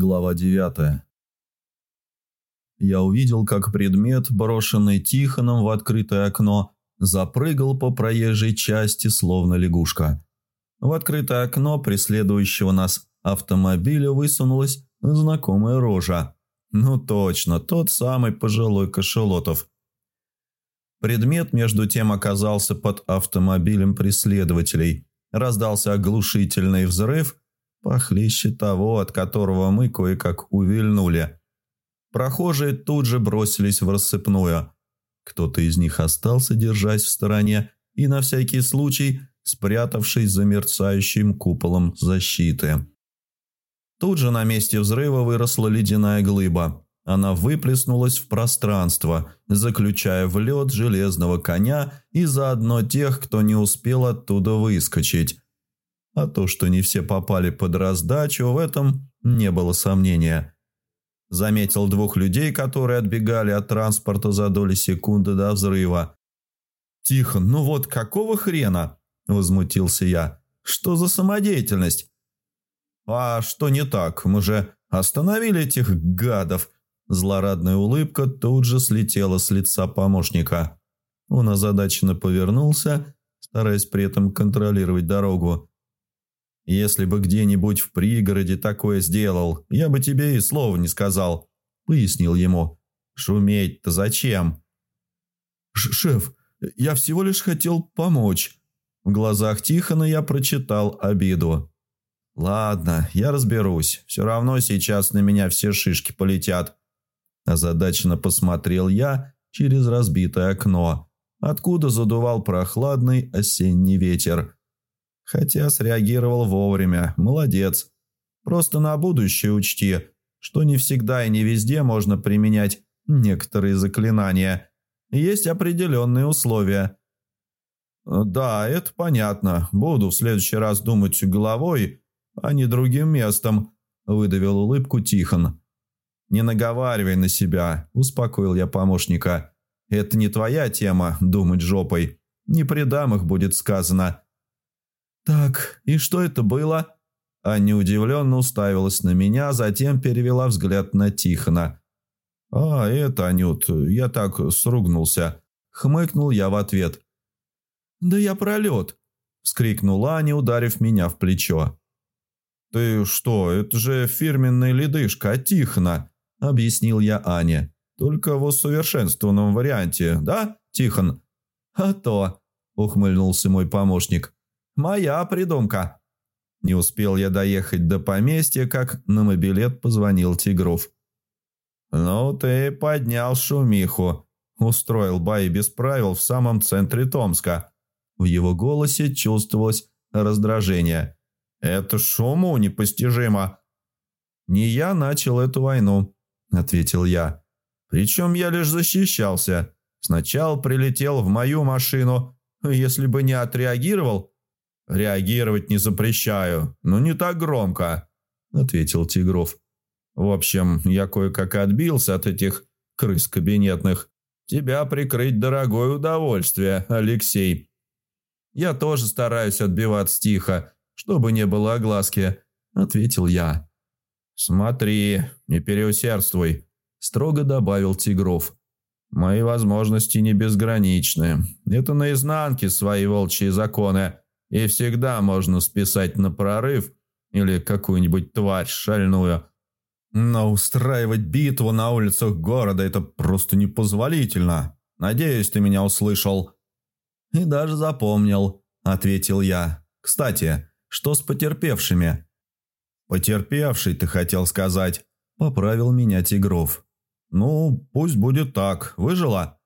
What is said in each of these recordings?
Глава 9. Я увидел, как предмет, брошенный Тихоном в открытое окно, запрыгал по проезжей части, словно лягушка. В открытое окно преследующего нас автомобиля высунулась знакомая рожа. Ну точно, тот самый пожилой Кошелотов. Предмет между тем оказался под автомобилем преследователей. Раздался оглушительный взрыв – похлеще того, от которого мы кое-как увильнули. Прохожие тут же бросились в рассыпную. Кто-то из них остался, держась в стороне, и на всякий случай спрятавшись за мерцающим куполом защиты. Тут же на месте взрыва выросла ледяная глыба. Она выплеснулась в пространство, заключая в лед железного коня и заодно тех, кто не успел оттуда выскочить. А то, что не все попали под раздачу, в этом не было сомнения. Заметил двух людей, которые отбегали от транспорта за доли секунды до взрыва. «Тихо, ну вот какого хрена?» – возмутился я. «Что за самодеятельность?» «А что не так? Мы же остановили этих гадов!» Злорадная улыбка тут же слетела с лица помощника. Он озадаченно повернулся, стараясь при этом контролировать дорогу. Если бы где-нибудь в пригороде такое сделал, я бы тебе и слова не сказал», — пояснил ему. «Шуметь-то зачем?» «Шеф, я всего лишь хотел помочь». В глазах Тихона я прочитал обиду. «Ладно, я разберусь. Все равно сейчас на меня все шишки полетят». Озадаченно посмотрел я через разбитое окно, откуда задувал прохладный осенний ветер. Хотя среагировал вовремя. Молодец. Просто на будущее учти, что не всегда и не везде можно применять некоторые заклинания. Есть определенные условия. Да, это понятно. Буду в следующий раз думать головой, а не другим местом, выдавил улыбку Тихон. Не наговаривай на себя, успокоил я помощника. Это не твоя тема думать жопой. Не при дамах будет сказано. «Так, и что это было?» Аня удивленно уставилась на меня, затем перевела взгляд на Тихона. «А, это, Анют, я так сругнулся», — хмыкнул я в ответ. «Да я пролет», — вскрикнула Аня, ударив меня в плечо. «Ты что, это же фирменная ледышка от Тихона», — объяснил я Ане. «Только в усовершенствованном варианте, да, Тихон?» «А то», — ухмыльнулся мой помощник. Моя придумка». Не успел я доехать до поместья, как на мобилет позвонил Тигров. «Ну ты поднял шумиху», – устроил Бай без правил в самом центре Томска. В его голосе чувствовалось раздражение. «Это шуму непостижимо». «Не я начал эту войну», – ответил я. «Причем я лишь защищался. Сначала прилетел в мою машину. Если бы не отреагировал, «Реагировать не запрещаю, но не так громко», – ответил Тигров. «В общем, я кое-как отбился от этих крыс кабинетных. Тебя прикрыть дорогое удовольствие, Алексей». «Я тоже стараюсь отбиваться тихо, чтобы не было огласки», – ответил я. «Смотри, не переусердствуй», – строго добавил Тигров. «Мои возможности не безграничны. Это наизнанке свои волчьи законы» и всегда можно списать на прорыв или какую-нибудь тварь шальную. Но устраивать битву на улицах города – это просто непозволительно. Надеюсь, ты меня услышал». «И даже запомнил», – ответил я. «Кстати, что с потерпевшими?» «Потерпевший, ты хотел сказать», – поправил меня Тигров. «Ну, пусть будет так. Выжила?»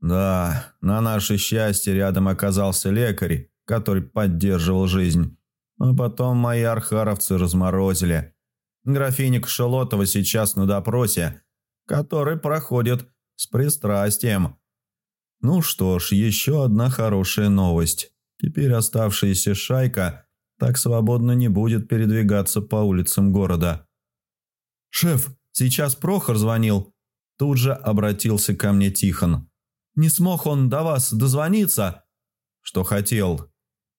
«Да, на наше счастье рядом оказался лекарь, который поддерживал жизнь. А потом мои архаровцы разморозили. Графиня Кшелотова сейчас на допросе, который проходит с пристрастием. Ну что ж, еще одна хорошая новость. Теперь оставшаяся шайка так свободно не будет передвигаться по улицам города. «Шеф, сейчас Прохор звонил». Тут же обратился ко мне Тихон. «Не смог он до вас дозвониться?» «Что хотел?»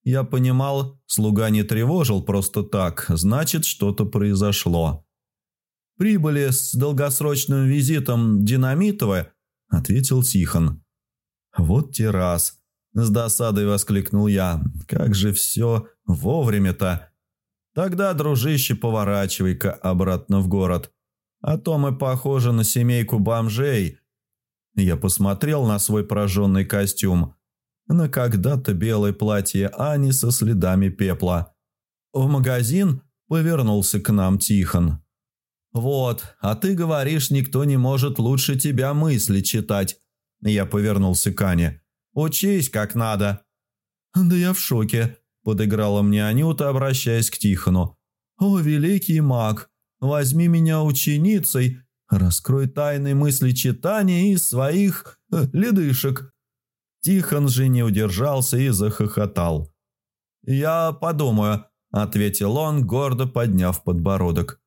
Я понимал, слуга не тревожил просто так, значит, что-то произошло. прибыли с долгосрочным визитом Динамитова», – ответил Тихон. «Вот те раз!» – с досадой воскликнул я. «Как же все вовремя-то!» «Тогда, дружище, поворачивай-ка обратно в город, а то мы похожи на семейку бомжей». Я посмотрел на свой прожженный костюм, на когда-то белое платье Ани со следами пепла. В магазин повернулся к нам Тихон. «Вот, а ты говоришь, никто не может лучше тебя мысли читать». Я повернулся к Ане. «Учись как надо». «Да я в шоке», – подыграла мне Анюта, обращаясь к Тихону. «О, великий маг, возьми меня ученицей, раскрой тайны мысли читания из своих э, ледышек». Тихон же не удержался и захохотал. «Я подумаю», – ответил он, гордо подняв подбородок.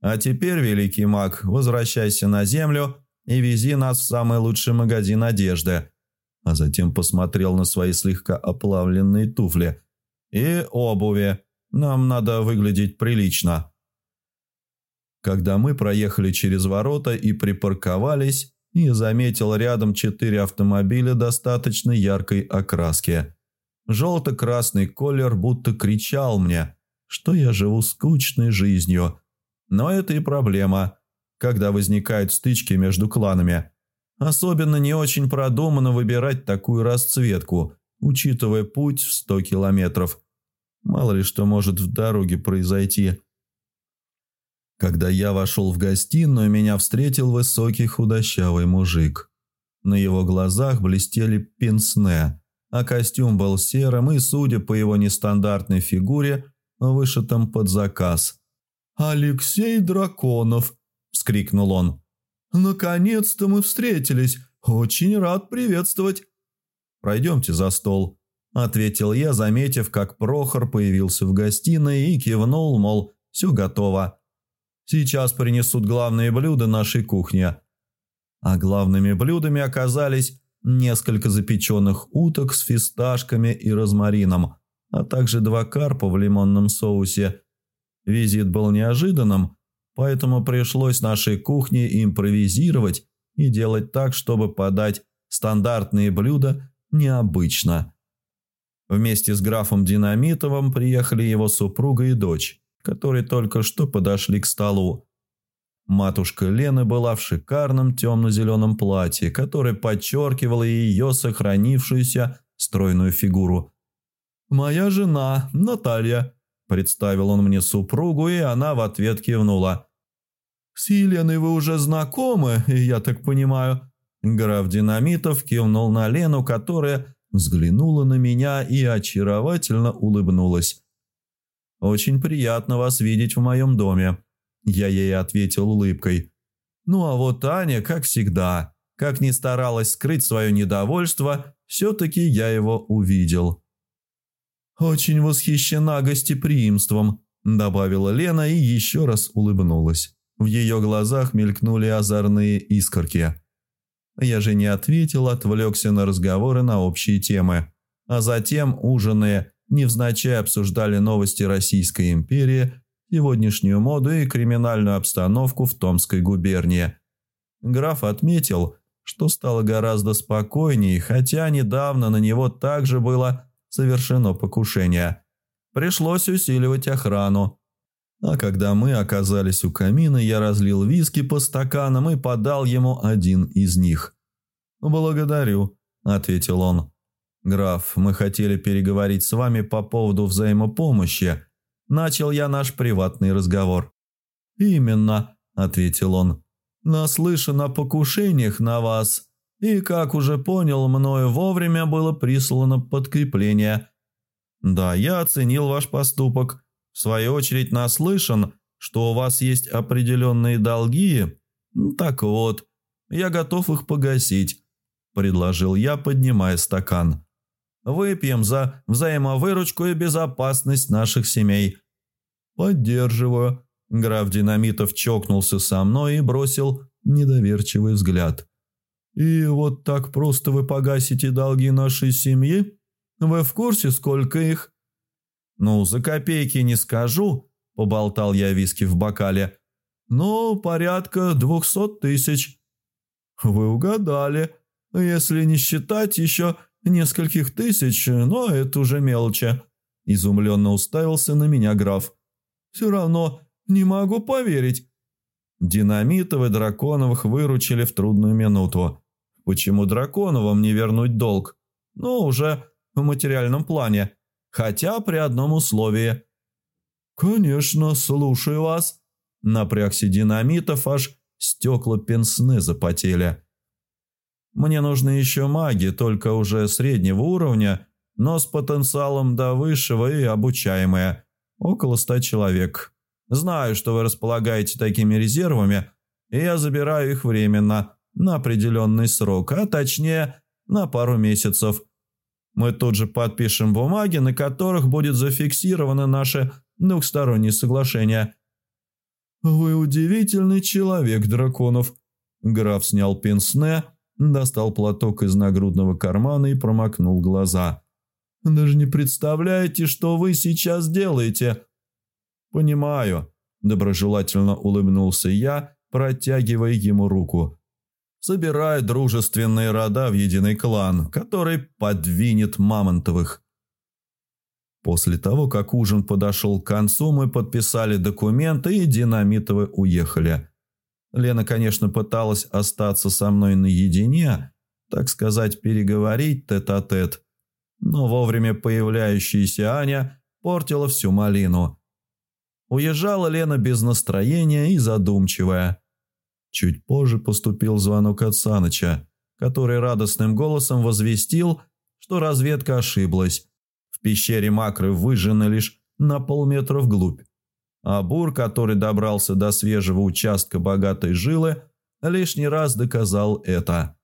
А теперь, великий маг, возвращайся на землю и вези нас в самый лучший магазин одежды. А затем посмотрел на свои слегка оплавленные туфли. И обуви. Нам надо выглядеть прилично. Когда мы проехали через ворота и припарковались, я заметил рядом четыре автомобиля достаточно яркой окраски. Желто-красный колер будто кричал мне, что я живу скучной жизнью – но это и проблема, когда возникают стычки между кланами. Особенно не очень продуманно выбирать такую расцветку, учитывая путь в 100 километров. Мало ли что может в дороге произойти. Когда я вошел в гостиную, меня встретил высокий худощавый мужик. На его глазах блестели пенсне, а костюм был серым и, судя по его нестандартной фигуре, вышитым под заказ. «Алексей Драконов!» – вскрикнул он. «Наконец-то мы встретились! Очень рад приветствовать!» «Пройдемте за стол», – ответил я, заметив, как Прохор появился в гостиной и кивнул, мол, все готово. «Сейчас принесут главные блюда нашей кухни». А главными блюдами оказались несколько запеченных уток с фисташками и розмарином, а также два карпа в лимонном соусе – Визит был неожиданным, поэтому пришлось нашей кухне импровизировать и делать так, чтобы подать стандартные блюда необычно. Вместе с графом Динамитовым приехали его супруга и дочь, которые только что подошли к столу. Матушка Лены была в шикарном темно-зеленом платье, которое подчеркивало ее сохранившуюся стройную фигуру. «Моя жена, Наталья», Представил он мне супругу, и она в ответ кивнула. «С Еленой вы уже знакомы, я так понимаю?» Граф Динамитов кивнул на Лену, которая взглянула на меня и очаровательно улыбнулась. «Очень приятно вас видеть в моем доме», – я ей ответил улыбкой. «Ну а вот Аня, как всегда, как ни старалась скрыть свое недовольство, все-таки я его увидел». «Очень восхищена гостеприимством», – добавила Лена и еще раз улыбнулась. В ее глазах мелькнули озорные искорки. Я же не ответил, отвлекся на разговоры на общие темы. А затем, ужиная, невзначай обсуждали новости Российской империи, сегодняшнюю моду и криминальную обстановку в Томской губернии. Граф отметил, что стало гораздо спокойнее, хотя недавно на него также было совершено покушение. Пришлось усиливать охрану. А когда мы оказались у камина, я разлил виски по стаканам и подал ему один из них. «Благодарю», – ответил он. «Граф, мы хотели переговорить с вами по поводу взаимопомощи. Начал я наш приватный разговор». «Именно», – ответил он. «Наслышан о покушениях на вас и, как уже понял, мною вовремя было прислано подкрепление. Да, я оценил ваш поступок. В свою очередь наслышан, что у вас есть определенные долги. Так вот, я готов их погасить», – предложил я, поднимая стакан. «Выпьем за взаимовыручку и безопасность наших семей». «Поддерживаю». Граф Динамитов чокнулся со мной и бросил недоверчивый взгляд. «И вот так просто вы погасите долги нашей семьи? Вы в курсе, сколько их?» «Ну, за копейки не скажу», – поболтал я виски в бокале. «Ну, порядка двухсот тысяч». «Вы угадали, если не считать еще нескольких тысяч, но это уже мелочи». Изумленно уставился на меня граф. «Все равно не могу поверить». Динамитовы Драконовых выручили в трудную минуту. Почему Драконовым не вернуть долг? Ну, уже в материальном плане. Хотя при одном условии. «Конечно, слушаю вас». Напрягся динамитов, аж стекла пенсны запотели. «Мне нужны еще маги, только уже среднего уровня, но с потенциалом до высшего и обучаемые. Около ста человек. Знаю, что вы располагаете такими резервами, и я забираю их временно, на определенный срок, а точнее на пару месяцев. Мы тут же подпишем бумаги, на которых будет зафиксировано наше двухстороннее соглашение. «Вы удивительный человек, драконов!» Граф снял пенсне, достал платок из нагрудного кармана и промокнул глаза. «Даже не представляете, что вы сейчас делаете!» «Понимаю», – доброжелательно улыбнулся я, протягивая ему руку. «Собирай дружественные рода в единый клан, который подвинет Мамонтовых». После того, как ужин подошел к концу, мы подписали документы и Динамитовы уехали. Лена, конечно, пыталась остаться со мной наедине, так сказать, переговорить тет-а-тет, -тет, но вовремя появляющаяся Аня портила всю малину. Уезжала Лена без настроения и задумчивая. Чуть позже поступил звонок от Саныча, который радостным голосом возвестил, что разведка ошиблась. В пещере Макры выжжены лишь на полметра вглубь. А Бур, который добрался до свежего участка богатой жилы, лишний раз доказал это.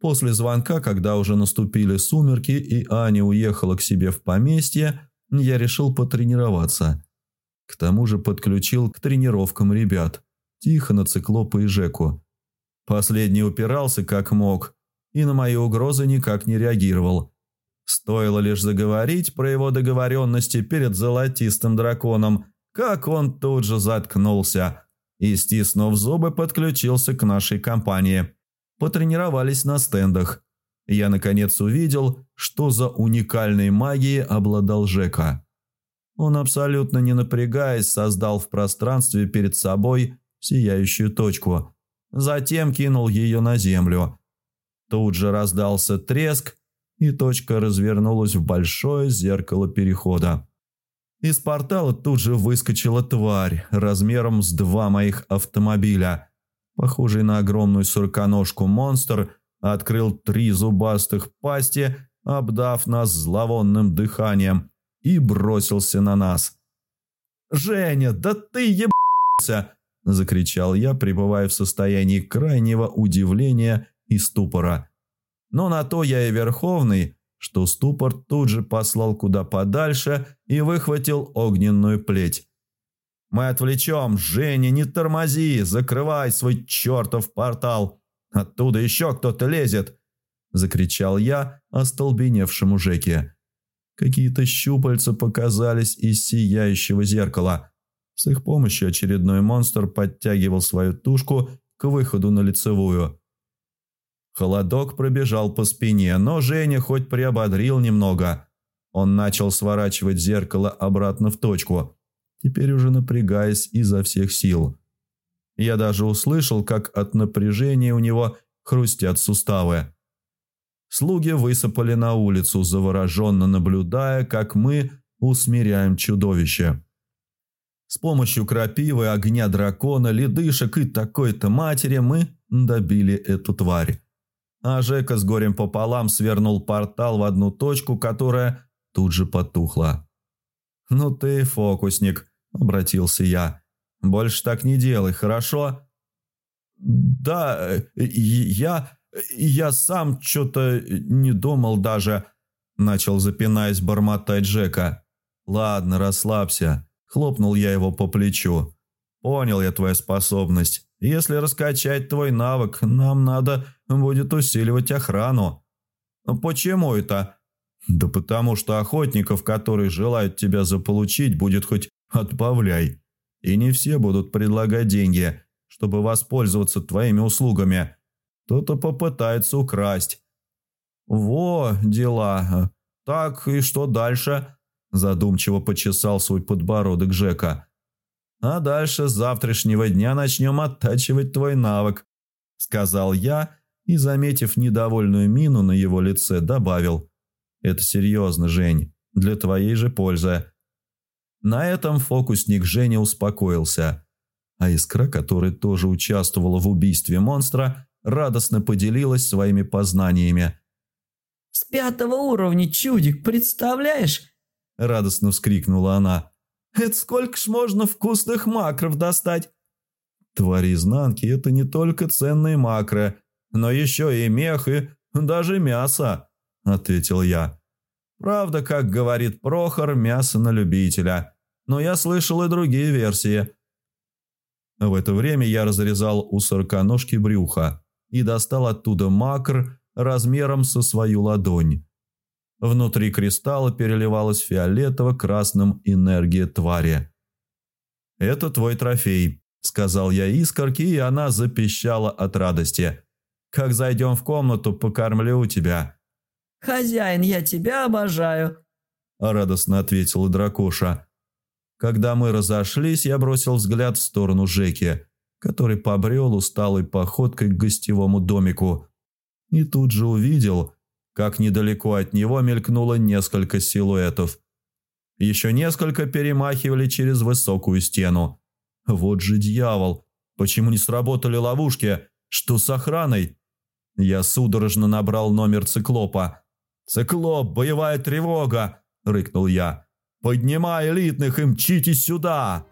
После звонка, когда уже наступили сумерки и Аня уехала к себе в поместье, я решил потренироваться. К тому же подключил к тренировкам ребят, Тихона, Циклопа и Жеку. Последний упирался как мог и на мои угрозы никак не реагировал. Стоило лишь заговорить про его договоренности перед золотистым драконом, как он тут же заткнулся и, стиснув зубы, подключился к нашей компании. Потренировались на стендах – я наконец увидел, что за уникальной магией обладал Жека. Он абсолютно не напрягаясь создал в пространстве перед собой сияющую точку, затем кинул ее на землю. Тут же раздался треск, и точка развернулась в большое зеркало перехода. Из портала тут же выскочила тварь размером с два моих автомобиля. Похожий на огромную сороконожку монстр открыл три зубастых пасти, обдав нас зловонным дыханием, и бросился на нас. «Женя, да ты ебался!» – закричал я, пребывая в состоянии крайнего удивления и ступора. Но на то я и верховный, что ступор тут же послал куда подальше и выхватил огненную плеть. «Мы отвлечем, Женя, не тормози, закрывай свой чертов портал!» Оттуда еще кто-то лезет!» – закричал я остолбеневшему Жеке. Какие-то щупальца показались из сияющего зеркала. С их помощью очередной монстр подтягивал свою тушку к выходу на лицевую. Холодок пробежал по спине, но Женя хоть приободрил немного. Он начал сворачивать зеркало обратно в точку, теперь уже напрягаясь изо всех сил. Я даже услышал, как от напряжения у него хрустят суставы. Слуги высыпали на улицу, завороженно наблюдая, как мы усмиряем чудовище. С помощью крапивы, огня дракона, ледышек и такой-то матери мы добили эту тварь. А Жека с горем пополам свернул портал в одну точку, которая тут же потухла. «Ну ты фокусник», — обратился я. Больше так не делай, хорошо?» «Да, я... я сам что-то не думал даже...» Начал запинаясь бормотать Джека. «Ладно, расслабься», — хлопнул я его по плечу. «Понял я твою способность. Если раскачать твой навык, нам надо будет усиливать охрану». «Почему это?» «Да потому что охотников, которые желают тебя заполучить, будет хоть отбавляй». И не все будут предлагать деньги, чтобы воспользоваться твоими услугами. Кто-то попытается украсть. Во, дела. Так, и что дальше? Задумчиво почесал свой подбородок Жека. А дальше с завтрашнего дня начнем оттачивать твой навык, сказал я и, заметив недовольную мину на его лице, добавил. Это серьезно, Жень, для твоей же пользы. На этом фокусник Женя успокоился, а Искра, которая тоже участвовала в убийстве монстра, радостно поделилась своими познаниями. «С пятого уровня, чудик, представляешь?» Радостно вскрикнула она. «Это сколько ж можно вкусных макров достать?» Твари изнанки – это не только ценные макры, но еще и мех и даже мясо, ответил я. Правда, как говорит Прохор, мясо на любителя. Но я слышал и другие версии. В это время я разрезал у сороконожки брюха и достал оттуда макр размером со свою ладонь. Внутри кристалла переливалась фиолетово-красным энергия твари. «Это твой трофей», – сказал я искорке, и она запищала от радости. «Как зайдем в комнату, покормлю тебя». «Хозяин, я тебя обожаю», – радостно ответила дракоша. Когда мы разошлись, я бросил взгляд в сторону Жеки, который побрел усталой походкой к гостевому домику. И тут же увидел, как недалеко от него мелькнуло несколько силуэтов. Еще несколько перемахивали через высокую стену. Вот же дьявол! Почему не сработали ловушки? Что с охраной? Я судорожно набрал номер циклопа. «Циклоп, боевая тревога!» – рыкнул я. «Поднимай элитных и мчитесь сюда!»